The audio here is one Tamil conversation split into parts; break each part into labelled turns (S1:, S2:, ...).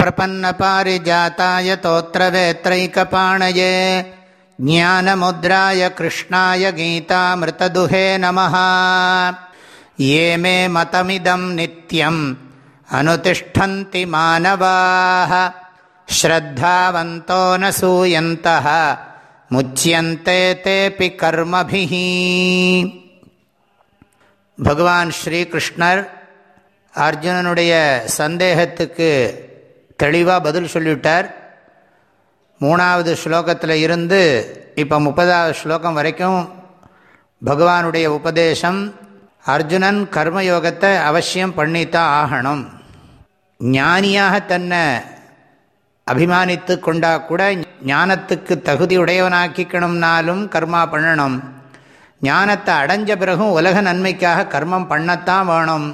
S1: प्रपन्नपारिजाताय तोत्रवेत्रैकपाणये ज्ञानमुद्राय कृष्णाय गीतामृतदुहे नमः ये मे मतमिदं नित्यम् अनुतिष्ठन्ति मानवाः श्रद्धावन्तो न सूयन्तः मुच्यन्ते तेऽपि कर्मभिः பகவான் ஸ்ரீகிருஷ்ணர் அர்ஜுனனுடைய சந்தேகத்துக்கு தெளிவாக பதில் சொல்லிவிட்டார். மூணாவது ஸ்லோகத்தில் இருந்து இப்போ முப்பதாவது ஸ்லோகம் வரைக்கும் பகவானுடைய உபதேசம் அர்ஜுனன் கர்மயோகத்தை அவசியம் பண்ணித்தான் ஆகணும். ஞானியாக தன்னை அபிமானித்து கொண்டா கூட ஞானத்துக்கு தகுதி உடையவனாக்கிக்கணும்னாலும் கர்மா பண்ணணும். ஞானத்தை அடைஞ்ச பிறகும் உலக நன்மைக்காக கர்மம் பண்ணத்தான் வேணும்.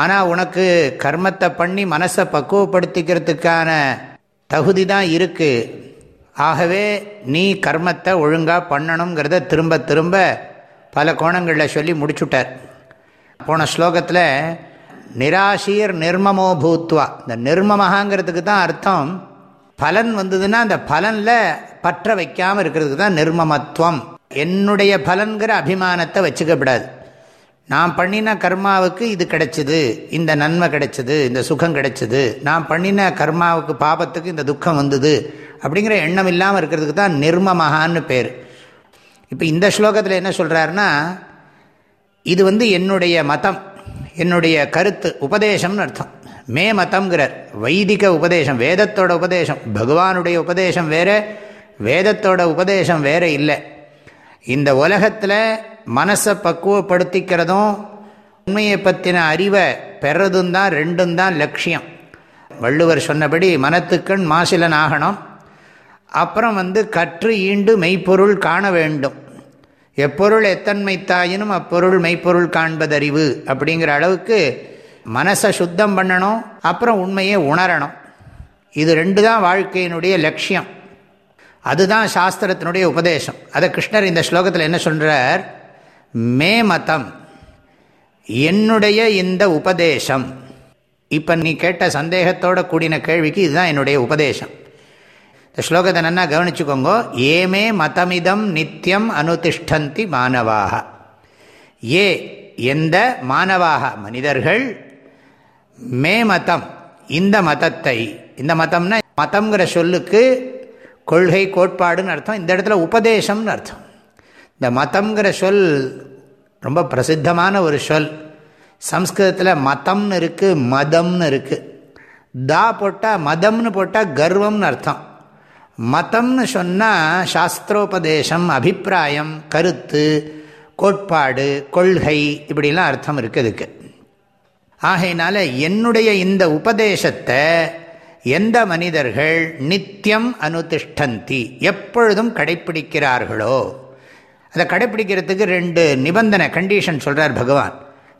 S1: ஆனால் உனக்கு கர்மத்தை பண்ணி மனசை பக்குவப்படுத்திக்கிறதுக்கான தகுதி தான் இருக்குது ஆகவே நீ கர்மத்தை ஒழுங்காக பண்ணணுங்கிறத திரும்ப திரும்ப பல கோணங்களில் சொல்லி முடிச்சுட்டார். போன ஸ்லோகத்தில் நிராசீர் நிர்மமோ பூத்வா இந்த நிர்மமகாங்கிறதுக்கு தான் அர்த்தம். பலன் வந்ததுன்னா அந்த பலனில் பற்ற வைக்காமல் இருக்கிறதுக்கு தான் நிர்மமத்துவம். என்னுடைய பலன்கிற அபிமானத்தை வச்சுக்கப்படாது நான் பண்ணின கர்மாவுக்கு இது கிடைச்சிது இந்த நன்மை கிடைச்சிது இந்த சுகம் கிடைச்சிது. நான் பண்ணின கர்மாவுக்கு பாபத்துக்கு இந்த துக்கம் வந்தது அப்படிங்கிற எண்ணம் இல்லாமல் இருக்கிறதுக்கு தான் நிர்மமகான்னு பேர். இப்போ இந்த ஸ்லோகத்தில் என்ன சொல்கிறாருன்னா இது வந்து என்னுடைய மதம் என்னுடைய கருத்து உபதேசம்னு அர்த்தம். மே மதம்ங்கிறார். வைதிக உபதேசம் வேதத்தோட உபதேசம். பகவானுடைய உபதேசம் வேறு வேதத்தோட உபதேசம் வேறு இல்லை. இந்த உலகத்தில் மனசை பக்குவப்படுத்திக்கிறதும் உண்மையை பற்றின அறிவை பெறதும் தான் ரெண்டும் தான் லட்சியம். வள்ளுவர் சொன்னபடி மனத்துக்கண் மாசிலன் ஆகணும் அப்புறம் வந்து கற்று ஈண்டு மெய்ப்பொருள் காண வேண்டும். எப்பொருள் எத்தன்மை தாயினும் அப்பொருள் மெய்ப்பொருள் காண்பதறிவு அப்படிங்கிற அளவுக்கு மனசை சுத்தம் பண்ணணும் அப்புறம் உண்மையை உணரணும். இது ரெண்டு தான் வாழ்க்கையினுடைய லட்சியம். அதுதான் சாஸ்திரத்தினுடைய உபதேசம். அதை கிருஷ்ணர் இந்த ஸ்லோகத்தில் என்ன சொல்கிறார் மே மதம். என்னுடைய இந்த உபதேசம். இப்போ நீ கேட்ட சந்தேகத்தோட கூடின கேள்விக்கு இதுதான் என்னுடைய உபதேசம். இந்த ஸ்லோகத்தை நன்னா கவனிச்சுக்கோங்க. ஏமே மதமிதம் நித்தியம் அனுதிஷ்டந்தி மாணவாக ஏ எந்த மாணவாக மனிதர்கள். மே மதம் இந்த மதத்தை. இந்த மதம்னா மதம்ங்கிற சொல்லுக்கு கொள்கை கோட்பாடுன்னு அர்த்தம். இந்த இடத்துல உபதேசம்னு அர்த்தம். இந்த மதம்ங்கிற சொல் ரொம்ப பிரசித்தமான ஒரு சொல். சம்ஸ்கிருதத்தில் மதம்னு இருக்குது மதம்னு இருக்குது தா போட்டால் மதம்னு போட்டால் கர்வம்னு அர்த்தம். மதம்னு சொன்னால் சாஸ்திரோபதேசம் அபிப்பிராயம் கருத்து கோட்பாடு கொள்கை இப்படிலாம் அர்த்தம் இருக்குது அதுக்கு ஆகையினால என்னுடைய இந்த உபதேசத்தை எந்த மனிதர்கள் நித்தியம் அனுதிஷ்டந்தி எப்பொழுதும் கடைப்பிடிக்கிறார்களோ அதை கடைப்பிடிக்கிறதுக்கு ரெண்டு நிபந்தனை கண்டிஷன் சொல்கிறார் பகவான்.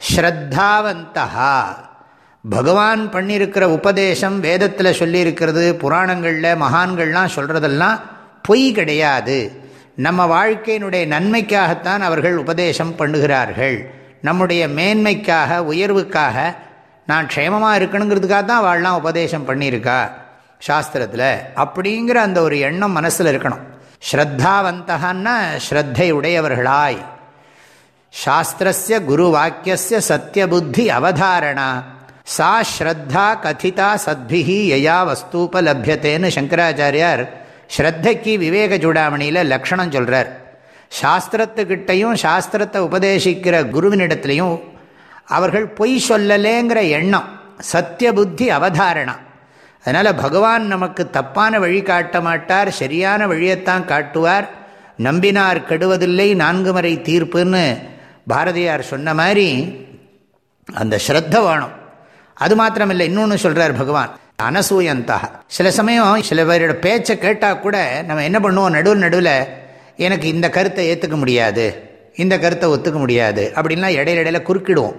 S1: ஸ்ரத்தாவந்தா பகவான் பண்ணியிருக்கிற உபதேசம் வேதத்தில் சொல்லியிருக்கிறது புராணங்களில் மகான்கள்லாம் சொல்கிறதெல்லாம் பொய் கிடையாது. நம்ம வாழ்க்கையினுடைய நன்மைக்காகத்தான் அவர்கள் உபதேசம் பண்ணுகிறார்கள். நம்முடைய மேன்மைக்காக உயர்வுக்காக நான் க்ஷேமமாக இருக்கணுங்கிறதுக்காக தான் வாழலாம் உபதேசம் பண்ணியிருக்கா. சாஸ்திரத்தில். அப்படிங்கிற அந்த ஒரு எண்ணம் மனசில் இருக்கணும். ஸ்ரத்தாவந்தகன்னா ஸ்ரத்தை உடையவர்களாய் சாஸ்திரஸ்ய குரு வாக்கிய சத்தியபுத்தி அவதாரணா. சா ஸ்ரத்தா கதிதா சத்பிஹி யயா வஸ்தூபலபியத்தேன்னு சங்கராச்சாரியார் ஸ்ரத்தைக்கு விவேக சூடாமணியில் லக்ஷணம் சொல்கிறார் சாஸ்திரத்துக்கிட்டையும் சாஸ்திரத்தை உபதேசிக்கிற குருவினிடத்துலையும் அவர்கள் பொய் சொல்லலேங்கிற எண்ணம் சத்திய புத்தி அவதாரணா அதனால் பகவான் நமக்கு தப்பான வழி காட்ட மாட்டார் சரியான வழியைத்தான் காட்டுவார். நம்பினார் கெடுவதில்லை நான்கு முறை தீர்ப்புன்னு பாரதியார் சொன்ன மாதிரி அந்த ஸ்ரத்த வேணும். அது மாத்திரமில்லை இன்னொன்று சொல்கிறார் பகவான் அனசூயந்தாக சில சமயம் சில பேரோட பேச்சை கேட்டால் கூட நம்ம என்ன பண்ணுவோம்? நடுவு நடுவில் எனக்கு இந்த கருத்தை ஏற்றுக்க முடியாது இந்த கருத்தை ஒத்துக்க முடியாது அப்படின்லாம் இடையில இடையில குறுக்கிடுவோம்.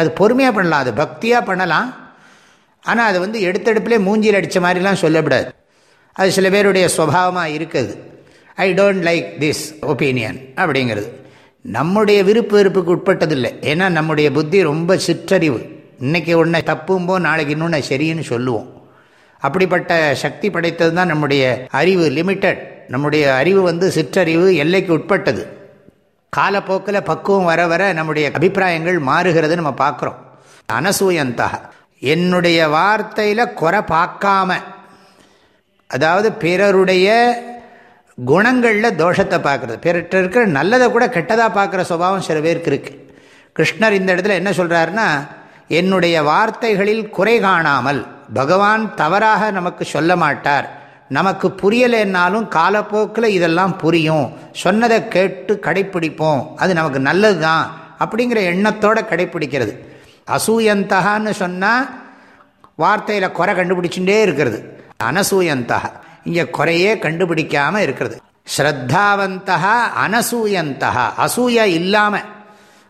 S1: அது பொறுமையாக பண்ணலாம் அது பக்தியாக பண்ணலாம் ஆனால் அது வந்து எடுத்தெடுப்பிலே மூஞ்சியில் அடித்த மாதிரிலாம் சொல்லக்கூடாது அது சில பேருடைய சுவாவமாக இருக்குது. I don't like this opinion அப்படிங்கிறது. நம்முடைய விருப்பு வெறுப்புக்கு உட்பட்டதில்லை. ஏன்னா நம்முடைய புத்தி ரொம்ப சிற்றறிவு. இன்றைக்கி ஒன்றை தப்பும்போது நாளைக்கு இன்னொன்று சரின்னு சொல்லுவோம். அப்படிப்பட்ட சக்தி படைத்தது தான் நம்முடைய அறிவு லிமிட்டட் நம்முடைய அறிவு வந்து சிற்றறிவு எல்லைக்கு உட்பட்டது. காலப்போக்கில் பக்குவம் வர வர நம்முடைய அபிப்பிராயங்கள் மாறுகிறது நம்ம பார்க்குறோம். அனசூயந்தாக என்னுடைய வார்த்தையில் குறை பார்க்காம அதாவது பிறருடைய குணங்களில் தோஷத்தை பார்க்குறது. பிறர்கிட்ட இருக்கிற நல்லதை கூட கெட்டதாக பார்க்குற சுபாவம் சில பேருக்கு இருக்குது கிருஷ்ணர் இந்த இடத்துல என்ன சொல்கிறாருன்னா என்னுடைய வார்த்தைகளில் குறை காணாமல் பகவான் தவறாக நமக்கு சொல்ல மாட்டார். நமக்கு புரியலைன்னாலும் காலப்போக்கில் இதெல்லாம் புரியும். சொன்னதை கேட்டு கடைப்பிடிப்போம். அது நமக்கு நல்லது தான் அப்படிங்கிற எண்ணத்தோடு கடைப்பிடிக்கிறது. அசூயந்தகான்னு சொன்னால் வார்த்தையில் குறை கண்டுபிடிச்சுட்டே இருக்கிறது. அனசூயந்தகா இங்கே குறையே கண்டுபிடிக்காமல் இருக்கிறது. ஸ்ரத்தாவந்தகா அனசூயந்தகா அசூய இல்லாமல்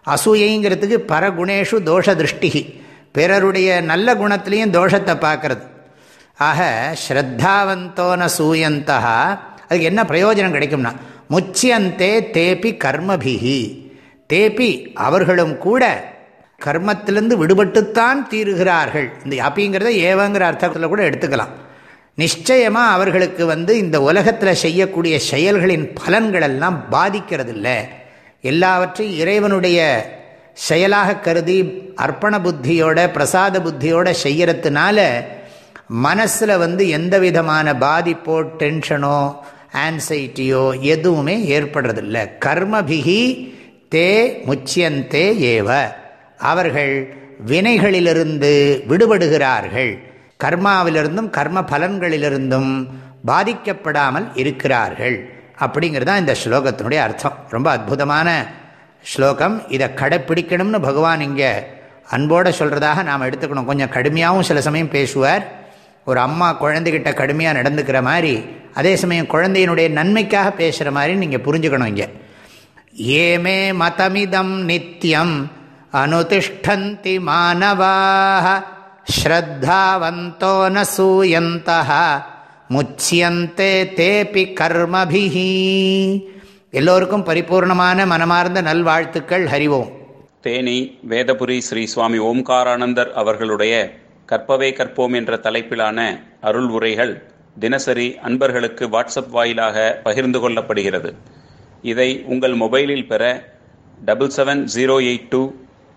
S1: அசூயைங்கிறதுக்கு பரகுணேஷு தோஷ திருஷ்டிகி பிறருடைய நல்ல குணத்திலையும் தோஷத்தை பார்க்கறது. ஆக ஸ்ரத்தாவந்தோன சூயந்தா அதுக்கு என்ன பிரயோஜனம் கிடைக்கும்னா முச்சியந்தே தேப்பி கர்மபிகி தேப்பி அவர்களும் கூட கர்மத்திலிருந்து விடுபட்டுத்தான் தீருகிறார்கள். இந்த அப்பிங்கிறத ஏவங்கிற அர்த்தத்தில் கூட எடுத்துக்கலாம். நிச்சயமாக அவர்களுக்கு வந்து இந்த உலகத்தில் செய்யக்கூடிய செயல்களின் பலன்கள் எல்லாம் பாதிக்கிறதில்லை. எல்லாவற்றையும் இறைவனுடைய செயலாக கருதி அர்ப்பண புத்தியோட பிரசாத புத்தியோட செய்யறதுனால மனசில் வந்து எந்த விதமான பாதிப்போ டென்ஷனோ ஆன்சைட்டியோ எதுவுமே ஏற்படுறதில்லை. கர்மபிகி தே முச்சியந்தே ஏவ. அவர்கள் வினைகளிலிருந்து விடுபடுகிறார்கள். கர்மாவிலிருந்தும் கர்ம பலன்களிலிருந்தும் பாதிக்கப்படாமல் இருக்கிறார்கள். அப்படிங்கிறது தான் இந்த ஸ்லோகத்தினுடைய அர்த்தம். ரொம்ப அற்புதமான ஸ்லோகம். இதை கடைப்பிடிக்கணும்னு பகவான் இங்கே அன்போடு சொல்கிறதாக நாம் எடுத்துக்கணும். கொஞ்சம் கடுமையாகவும் சில சமயம் பேசுவார். ஒரு அம்மா குழந்தைகிட்ட கடுமையாக நடந்துக்கிற மாதிரி அதே சமயம் குழந்தையினுடைய நன்மைக்காக பேசுகிற மாதிரி நீங்கள் புரிஞ்சுக்கணும் இங்கே. ஏமே மதமிதம் நித்தியம் அனுதிஷ்டந்தி மாணவாக ஸ்ரத்தாவந்தோ ந முச்சியந்தே தேபி கர்மபிஹி எல்லோருக்கும் பரிபூர்ணமான மனமார்ந்த நல்வாழ்த்துக்கள் ஹரிவோம்.
S2: தேனி வேதபுரி ஸ்ரீ சுவாமி ஓம்காரானந்தர் அவர்களுடைய கற்பவே கற்போம் என்ற தலைப்பிலான அருள் உரைகள் தினசரி அன்பர்களுக்கு வாட்ஸ்அப் வாயிலாக பகிர்ந்து கொள்ளப்படுகிறது. இதை உங்கள் மொபைலில் பெற double seven zero eight two